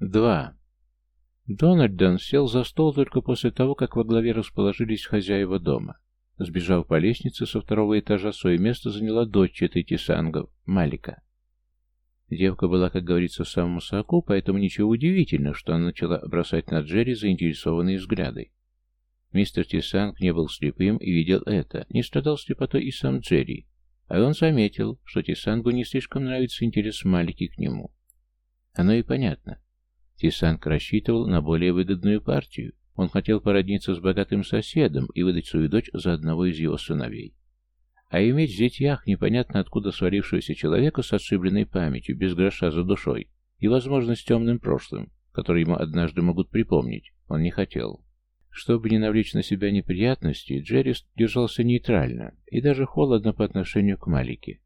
Два. Дональдон сел за стол только после того, как во главе расположились хозяева дома. Сбежав по лестнице со второго этажа, свое место заняла дочь этой Тисангов, Малика. Девка была, как говорится, в самом соку, поэтому ничего удивительного, что она начала бросать на Джерри заинтересованные взгляды. Мистер Тисанг не был слепым и видел это, не страдал слепотой и сам Джерри, а он заметил, что Тисангу не слишком нравится интерес Малики к нему. Оно и понятно. Тисанг рассчитывал на более выгодную партию. Он хотел породниться с богатым соседом и выдать свою дочь за одного из его сыновей. А иметь в зятьях непонятно откуда свалившегося человека с отшибленной памятью, без гроша за душой, и, возможно, с темным прошлым, который ему однажды могут припомнить, он не хотел. Чтобы не навлечь на себя неприятности, Джерри держался нейтрально и даже холодно по отношению к Малике.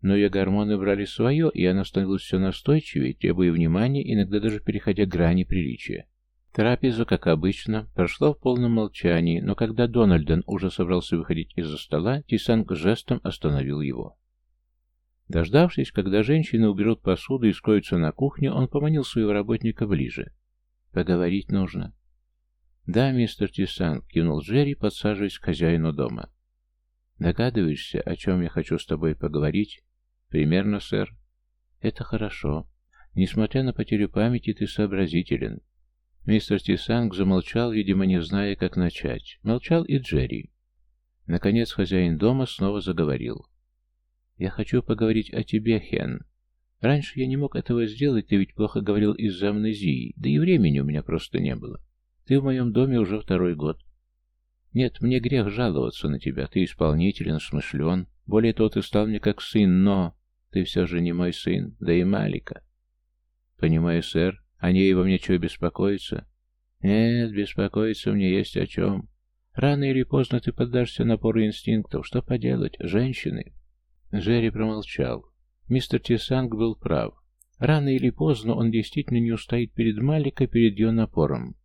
Но ее гормоны брали свое, и она становилась все настойчивее, требуя внимания, иногда даже переходя грани приличия. Трапеза, как обычно, прошла в полном молчании, но когда Дональден уже собрался выходить из-за стола, Тисанг жестом остановил его. Дождавшись, когда женщины уберут посуду и скроются на кухне, он поманил своего работника ближе. «Поговорить нужно». «Да, мистер Тисанг», — кивнул Джерри, подсаживаясь к хозяину дома. «Догадываешься, о чем я хочу с тобой поговорить?» «Примерно, сэр». «Это хорошо. Несмотря на потерю памяти, ты сообразителен». Мистер Тисанг замолчал, видимо, не зная, как начать. Молчал и Джерри. Наконец хозяин дома снова заговорил. «Я хочу поговорить о тебе, Хен. Раньше я не мог этого сделать, ты ведь плохо говорил из-за амнезии, да и времени у меня просто не было. Ты в моем доме уже второй год. Нет, мне грех жаловаться на тебя, ты исполнителен, смышлен. Более того, ты стал мне как сын, но... Ты все же не мой сын, да и Малика. Понимаю, сэр. О ней во мне чего беспокоиться? Нет, беспокоиться мне есть о чем. Рано или поздно ты поддашься напору инстинктов. Что поделать? Женщины. Джерри промолчал. Мистер Тисанг был прав. Рано или поздно он действительно не устоит перед Маликой, перед ее напором.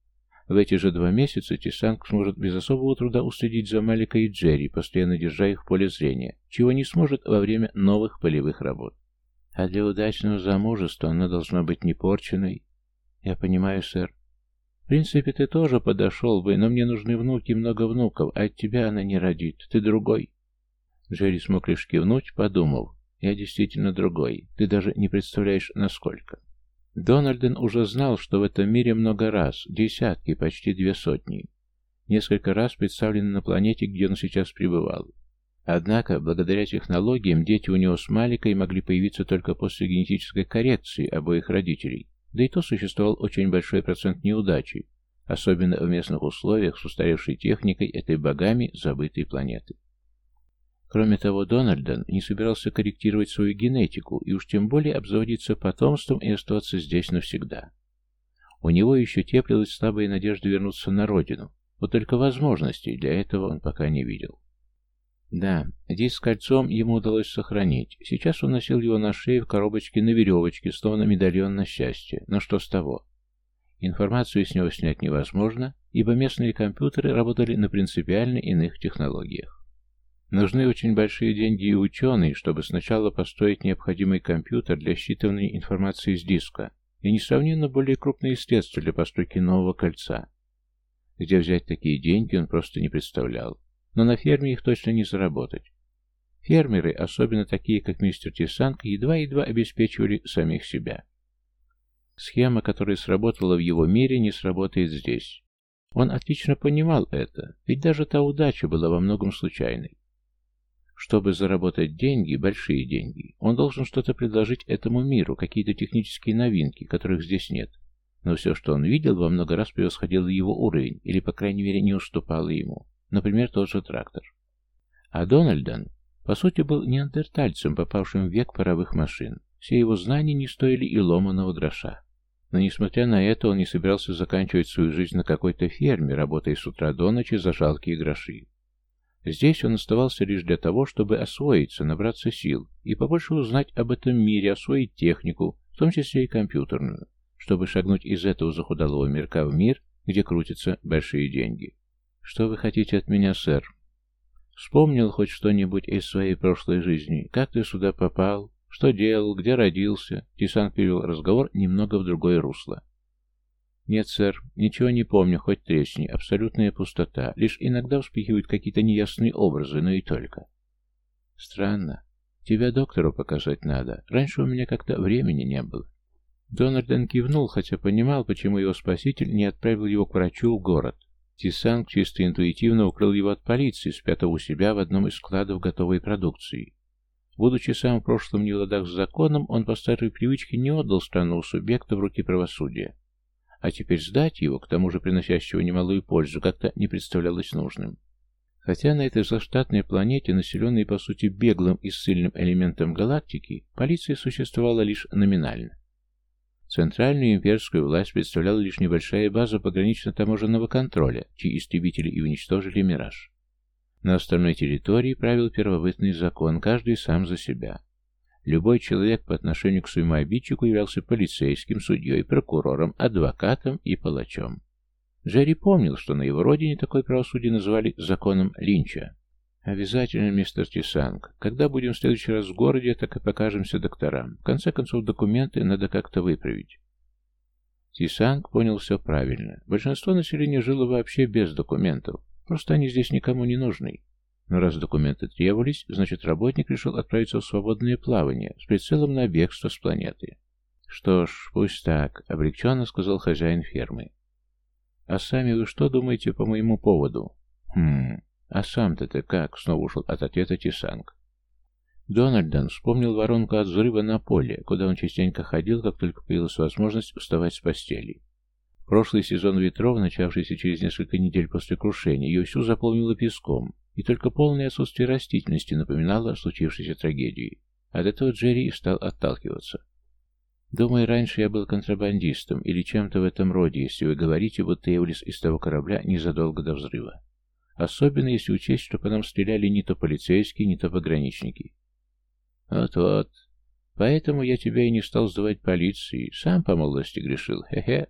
В эти же два месяца Тисанг сможет без особого труда уследить за Маликой и Джерри, постоянно держа их в поле зрения, чего не сможет во время новых полевых работ. А для удачного замужества она должна быть непорченной. Я понимаю, сэр. В принципе, ты тоже подошел бы, но мне нужны внуки, много внуков, а от тебя она не родит. Ты другой. Джерри смог лишь кивнуть, подумав. Я действительно другой. Ты даже не представляешь, насколько. Дональден уже знал, что в этом мире много раз, десятки, почти две сотни. Несколько раз представлены на планете, где он сейчас пребывал. Однако, благодаря технологиям, дети у него с Маликой могли появиться только после генетической коррекции обоих родителей. Да и то существовал очень большой процент неудачи, особенно в местных условиях с устаревшей техникой этой богами забытой планеты. Кроме того, Дональден не собирался корректировать свою генетику и уж тем более обзаводиться потомством и оставаться здесь навсегда. У него еще теплилась слабая надежда вернуться на родину, вот только возможностей для этого он пока не видел. Да, диск с кольцом ему удалось сохранить. Сейчас он носил его на шее в коробочке на веревочке, словно медальон на счастье. Но что с того? Информацию с него снять невозможно, ибо местные компьютеры работали на принципиально иных технологиях. Нужны очень большие деньги и ученые, чтобы сначала построить необходимый компьютер для считывания информации с диска и несравненно более крупные средства для постройки нового кольца. Где взять такие деньги, он просто не представлял. Но на ферме их точно не заработать. Фермеры, особенно такие, как мистер Тисанг, едва-едва обеспечивали самих себя. Схема, которая сработала в его мире, не сработает здесь. Он отлично понимал это, ведь даже та удача была во многом случайной. Чтобы заработать деньги, большие деньги, он должен что-то предложить этому миру, какие-то технические новинки, которых здесь нет. Но все, что он видел, во много раз превосходило его уровень, или, по крайней мере, не уступало ему. Например, тот же трактор. А Дональдон, по сути, был неандертальцем, попавшим в век паровых машин. Все его знания не стоили и ломаного гроша. Но, несмотря на это, он не собирался заканчивать свою жизнь на какой-то ферме, работая с утра до ночи за жалкие гроши. Здесь он оставался лишь для того, чтобы освоиться, набраться сил и побольше узнать об этом мире, освоить технику, в том числе и компьютерную, чтобы шагнуть из этого захудалого мирка в мир, где крутятся большие деньги. «Что вы хотите от меня, сэр?» «Вспомнил хоть что-нибудь из своей прошлой жизни? Как ты сюда попал? Что делал? Где родился?» Тисан перевел разговор немного в другое русло. «Нет, сэр, ничего не помню, хоть тресни. Абсолютная пустота. Лишь иногда вспыхивают какие-то неясные образы, но и только». «Странно. Тебя доктору показать надо. Раньше у меня как-то времени не было». Дональден кивнул, хотя понимал, почему его спаситель не отправил его к врачу в город. Тисанг чисто интуитивно укрыл его от полиции, спрятав у себя в одном из складов готовой продукции. Будучи сам в прошлом не в ладах с законом, он по старой привычке не отдал странного субъекта в руки правосудия. А теперь сдать его, к тому же приносящего немалую пользу, как-то не представлялось нужным. Хотя на этой заштатной планете, населенной по сути беглым и ссыльным элементом галактики, полиция существовала лишь номинально. Центральную имперскую власть представляла лишь небольшая база погранично-таможенного контроля, чьи истребители и уничтожили «Мираж». На остальной территории правил первобытный закон, каждый сам за себя. Любой человек по отношению к своему обидчику являлся полицейским, судьей, прокурором, адвокатом и палачом. Джерри помнил, что на его родине такое правосудие называли законом Линча. «Обязательно, мистер Тисанг. Когда будем в следующий раз в городе, так и покажемся докторам. В конце концов, документы надо как-то выправить». Тисанг понял все правильно. Большинство населения жило вообще без документов. Просто они здесь никому не нужны. Но раз документы требовались, значит работник решил отправиться в свободное плавание с прицелом на бегство с планеты. «Что ж, пусть так», — облегченно сказал хозяин фермы. «А сами вы что думаете по моему поводу?» «Хм, а сам-то ты как?» — снова ушел от ответа Тисанг. Дональдон вспомнил воронку от взрыва на поле, куда он частенько ходил, как только появилась возможность вставать с постели. Прошлый сезон ветров, начавшийся через несколько недель после крушения, ее всю заполнило песком, и только полное отсутствие растительности напоминало о случившейся трагедии. От этого Джерри и стал отталкиваться. Думаю, раньше я был контрабандистом или чем-то в этом роде, если вы говорите, будто я вылез из того корабля незадолго до взрыва. Особенно если учесть, что по нам стреляли не то полицейские, не то пограничники. Вот-вот. Поэтому я тебя и не стал сдавать полиции. Сам по молодости грешил. Хе-хе.